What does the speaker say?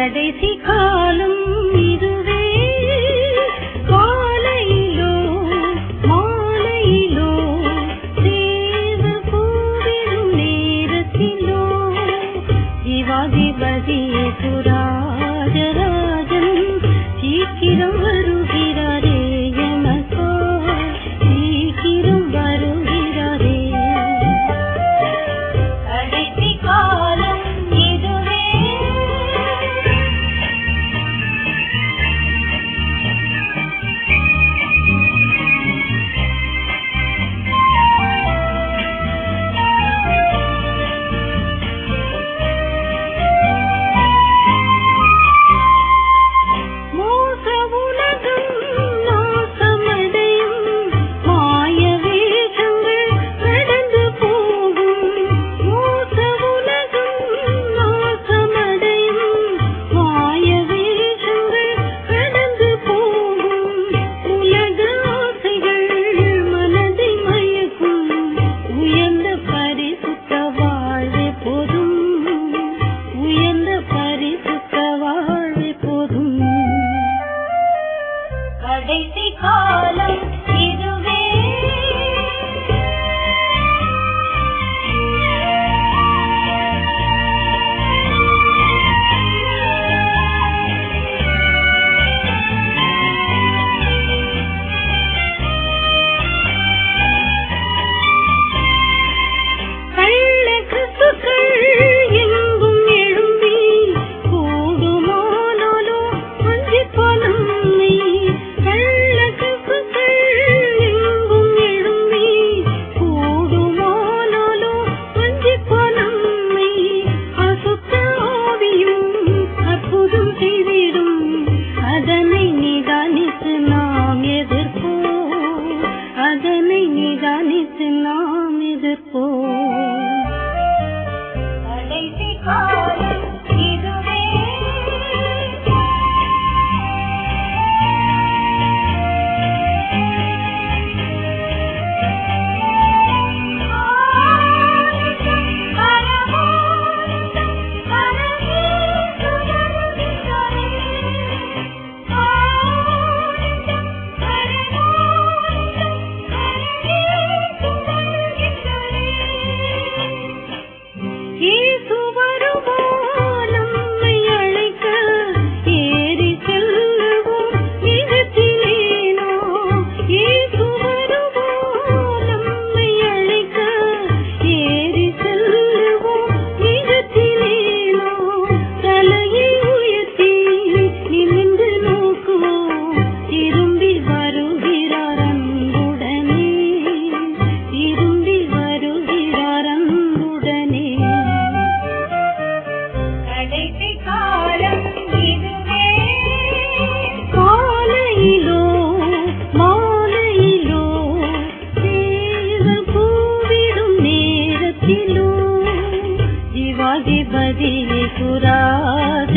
கடைசி காலம் இதுவே. காலையிலோ மாலையிலோ தேவர் கோவிலும் நேரத்திலோ சிவாதிபதி புராஜராஜன் சீக்கிரம் கடைசி காலம் அற்புதம் செய்திடும். அதனை நிதானித்து நாம் எதிர்ப்போ அதனை நிதானித்து நாம் मधी पुराज